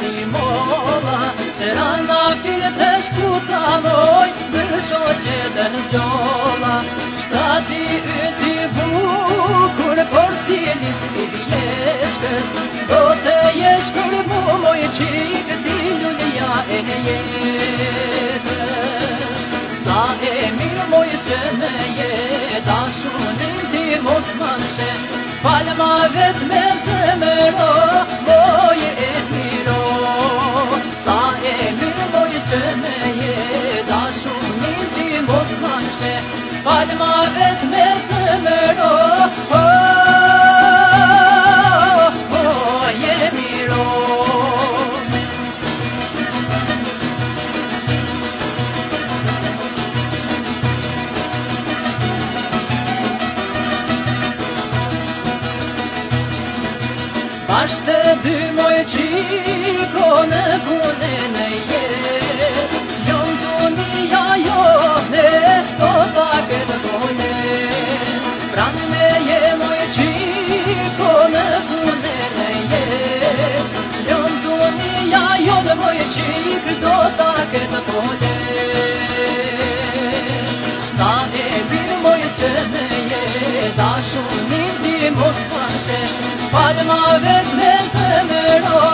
si mola E rana pire të shkuta loj Në shoqe dhe në zhjola Shtati yti bukur Por si e njës i bjeshkës Do të jesh për mu moj qik Ti lunja e në jetës Sa e mirë moj që në jetë Ashtu në ti mos më në shetë Palma vetë me zemëroj Falma vet me zemër o oh, oh, oh Bashkë të dy moj qiko në punë në jetë Çelik doda kırda tole Sahibim o içemeye Daşun indim o